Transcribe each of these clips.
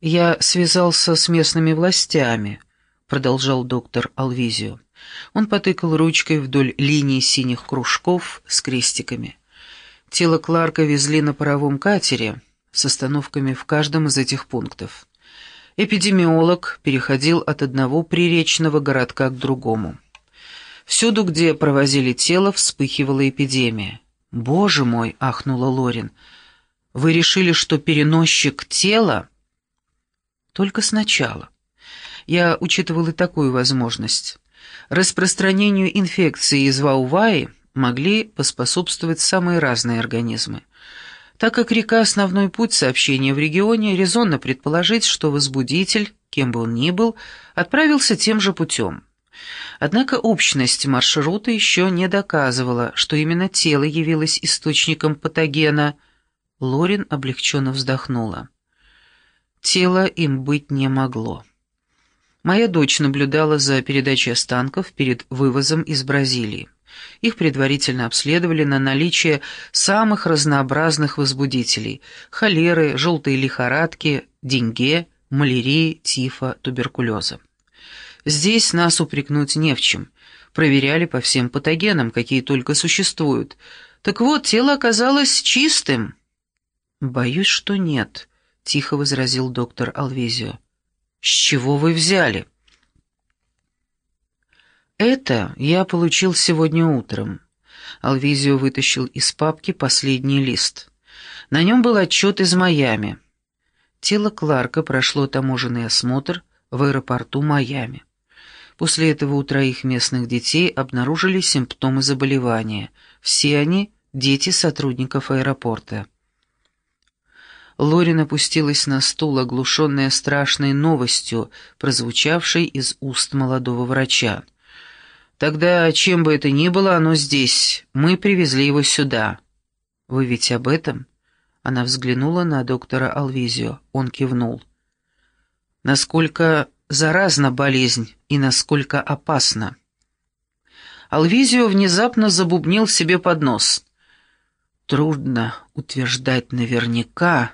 «Я связался с местными властями», — продолжал доктор Алвизио. Он потыкал ручкой вдоль линии синих кружков с крестиками. Тело Кларка везли на паровом катере с остановками в каждом из этих пунктов. Эпидемиолог переходил от одного приречного городка к другому. Всюду, где провозили тело, вспыхивала эпидемия. «Боже мой!» — ахнула Лорин. «Вы решили, что переносчик тела?» «Только сначала. Я учитывал и такую возможность. Распространению инфекции из Вауваи могли поспособствовать самые разные организмы. Так как река – основной путь сообщения в регионе, резонно предположить, что возбудитель, кем бы он ни был, отправился тем же путем. Однако общность маршрута еще не доказывала, что именно тело явилось источником патогена. Лорин облегченно вздохнула. Тело им быть не могло. Моя дочь наблюдала за передачей останков перед вывозом из Бразилии. Их предварительно обследовали на наличие самых разнообразных возбудителей – холеры, желтые лихорадки, денге, малярии, тифа, туберкулеза. Здесь нас упрекнуть не в чем. Проверяли по всем патогенам, какие только существуют. Так вот, тело оказалось чистым. «Боюсь, что нет», — тихо возразил доктор Алвезио. «С чего вы взяли?» «Это я получил сегодня утром». Алвизио вытащил из папки последний лист. На нем был отчет из Майами. Тело Кларка прошло таможенный осмотр в аэропорту Майами. После этого у троих местных детей обнаружили симптомы заболевания. Все они – дети сотрудников аэропорта. Лорин опустилась на стул, оглушенная страшной новостью, прозвучавшей из уст молодого врача. Тогда, чем бы это ни было, оно здесь. Мы привезли его сюда. Вы ведь об этом? Она взглянула на доктора Алвизио. Он кивнул. Насколько заразна болезнь и насколько опасна. Алвизио внезапно забубнил себе под нос. Трудно утверждать наверняка,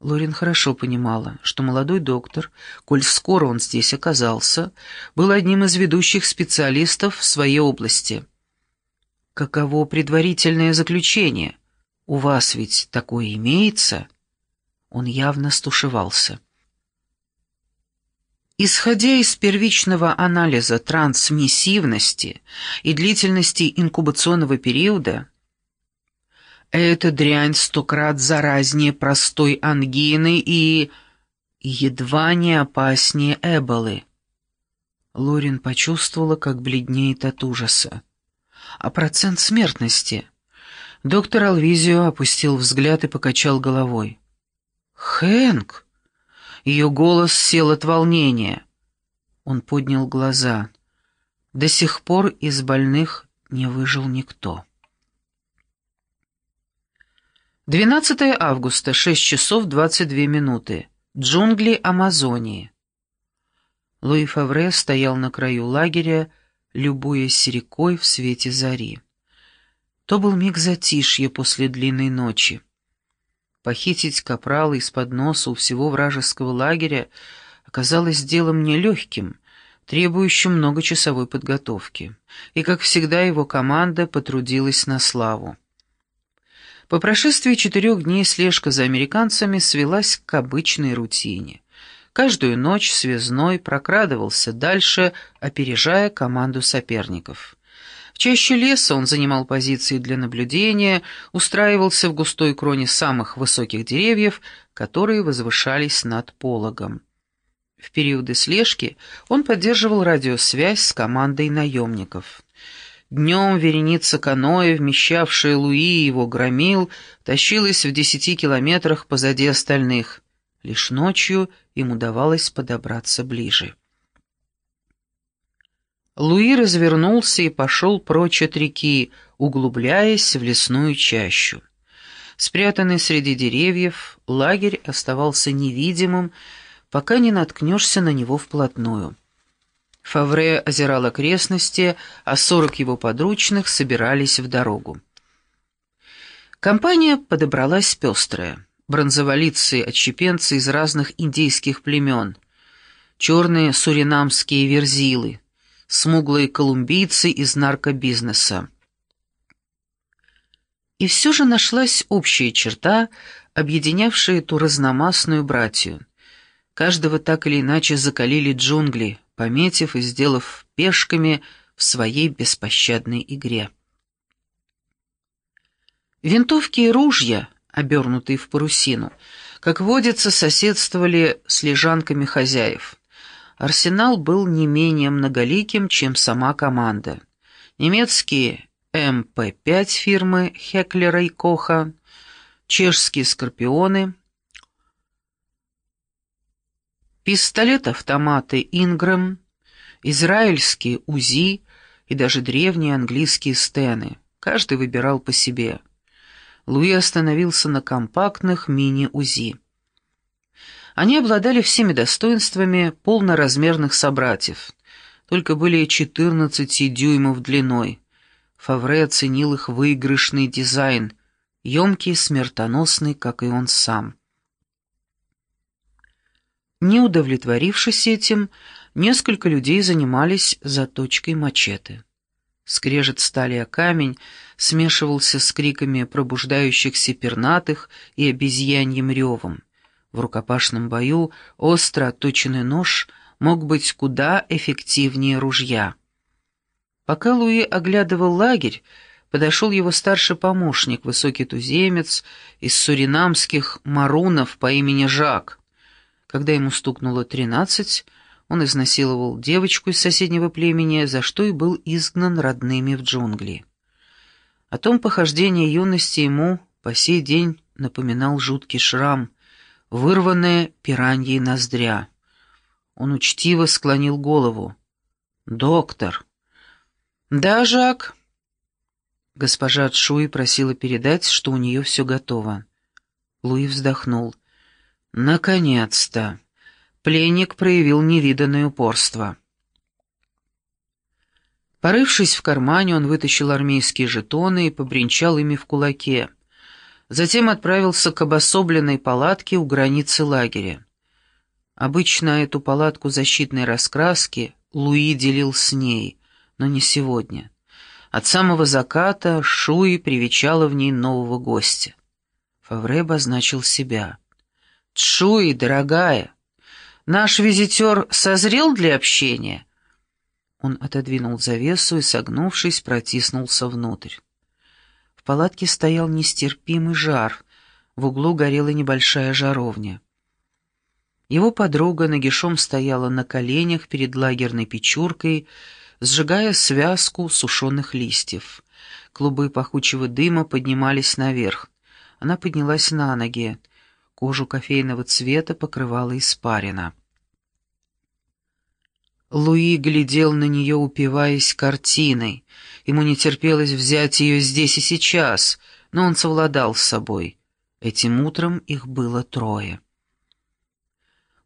Лорин хорошо понимала, что молодой доктор, коль скоро он здесь оказался, был одним из ведущих специалистов в своей области. «Каково предварительное заключение? У вас ведь такое имеется?» Он явно стушевался. Исходя из первичного анализа трансмиссивности и длительности инкубационного периода, эта дрянь сто крат заразнее простой ангины и... едва не опаснее эболы. Лорин почувствовала, как бледнеет от ужаса. А процент смертности? Доктор Алвизио опустил взгляд и покачал головой. «Хэнк!» Ее голос сел от волнения. Он поднял глаза. До сих пор из больных не выжил никто. 12 августа, 6 часов 22 минуты. Джунгли Амазонии. Луи Фавре стоял на краю лагеря, любуясь рекой в свете зари. То был миг затишья после длинной ночи. Похитить капрала из-под носа у всего вражеского лагеря оказалось делом нелегким, требующим многочасовой подготовки. И, как всегда, его команда потрудилась на славу. По прошествии четырех дней слежка за американцами свелась к обычной рутине. Каждую ночь связной прокрадывался дальше, опережая команду соперников. В чаще леса он занимал позиции для наблюдения, устраивался в густой кроне самых высоких деревьев, которые возвышались над пологом. В периоды слежки он поддерживал радиосвязь с командой наемников. Днем вереница каноэ, вмещавшая Луи и его громил, тащилась в десяти километрах позади остальных. Лишь ночью им удавалось подобраться ближе. Луи развернулся и пошел прочь от реки, углубляясь в лесную чащу. Спрятанный среди деревьев, лагерь оставался невидимым, пока не наткнешься на него вплотную. Фавре озирал окрестности, а сорок его подручных собирались в дорогу. Компания подобралась пестрая. бронзоволицы-отщепенцы из разных индейских племен, черные суринамские верзилы, смуглые колумбийцы из наркобизнеса. И все же нашлась общая черта, объединявшая эту разномастную братью. Каждого так или иначе закалили джунгли, пометив и сделав пешками в своей беспощадной игре. Винтовки и ружья, обернутые в парусину, как водится, соседствовали с лежанками хозяев. Арсенал был не менее многоликим, чем сама команда. Немецкие МП-5 фирмы Хеклера и Коха, чешские «Скорпионы», пистолет-автоматы «Ингрэм», израильские УЗИ и даже древние английские стены. Каждый выбирал по себе. Луи остановился на компактных мини-УЗИ. Они обладали всеми достоинствами полноразмерных собратьев, только были 14 дюймов длиной. Фавре оценил их выигрышный дизайн, емкий, смертоносный, как и он сам. Не удовлетворившись этим, несколько людей занимались заточкой мачете. Скрежет стали о камень смешивался с криками пробуждающихся пернатых и обезьяньим ревом. В рукопашном бою остро отточенный нож мог быть куда эффективнее ружья. Пока Луи оглядывал лагерь, подошел его старший помощник, высокий туземец из суринамских марунов по имени Жак. Когда ему стукнуло тринадцать, он изнасиловал девочку из соседнего племени, за что и был изгнан родными в джунгли. О том похождении юности ему по сей день напоминал жуткий шрам, вырванная пираньей ноздря. Он учтиво склонил голову. «Доктор!» «Да, Жак?» Госпожа Чуи просила передать, что у нее все готово. Луи вздохнул. «Наконец-то!» Пленник проявил невиданное упорство. Порывшись в кармане, он вытащил армейские жетоны и побренчал ими в кулаке. Затем отправился к обособленной палатке у границы лагеря. Обычно эту палатку защитной раскраски Луи делил с ней, но не сегодня. От самого заката Шуи привечала в ней нового гостя. Фавре обозначил себя. «Шуи, дорогая!» Наш визитер созрел для общения?» Он отодвинул завесу и, согнувшись, протиснулся внутрь. В палатке стоял нестерпимый жар, в углу горела небольшая жаровня. Его подруга нагишом стояла на коленях перед лагерной печуркой, сжигая связку сушеных листьев. Клубы пахучего дыма поднимались наверх. Она поднялась на ноги. Кожу кофейного цвета покрывала испарина. Луи глядел на нее, упиваясь картиной. Ему не терпелось взять ее здесь и сейчас, но он совладал с собой. Этим утром их было трое.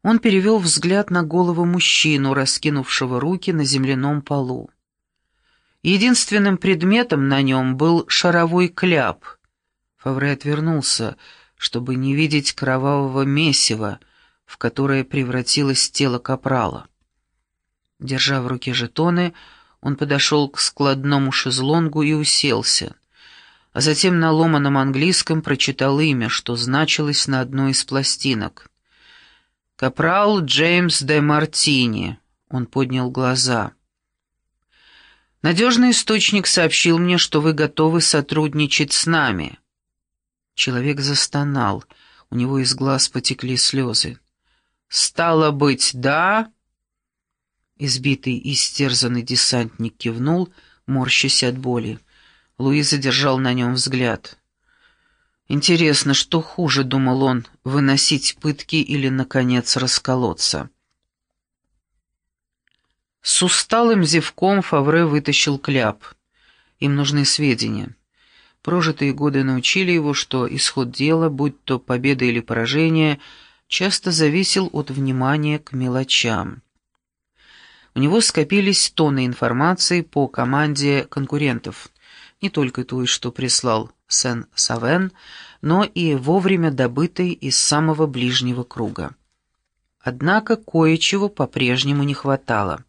Он перевел взгляд на голову мужчину, раскинувшего руки на земляном полу. Единственным предметом на нем был шаровой кляп. Фавре отвернулся, чтобы не видеть кровавого месива, в которое превратилось тело капрала. Держа в руке жетоны, он подошел к складному шезлонгу и уселся, а затем на ломаном английском прочитал имя, что значилось на одной из пластинок. «Капрал Джеймс де Мартини», — он поднял глаза. «Надежный источник сообщил мне, что вы готовы сотрудничать с нами». Человек застонал, у него из глаз потекли слезы. «Стало быть, да?» Избитый и истерзанный десантник кивнул, морщась от боли. Луи задержал на нем взгляд. «Интересно, что хуже, — думал он, — выносить пытки или, наконец, расколоться?» С усталым зевком Фавре вытащил кляп. Им нужны сведения. Прожитые годы научили его, что исход дела, будь то победа или поражение, часто зависел от внимания к мелочам. У него скопились тонны информации по команде конкурентов. не только той, что прислал Сен-Савен, но и вовремя добытой из самого ближнего круга. Однако кое-чего по-прежнему не хватало.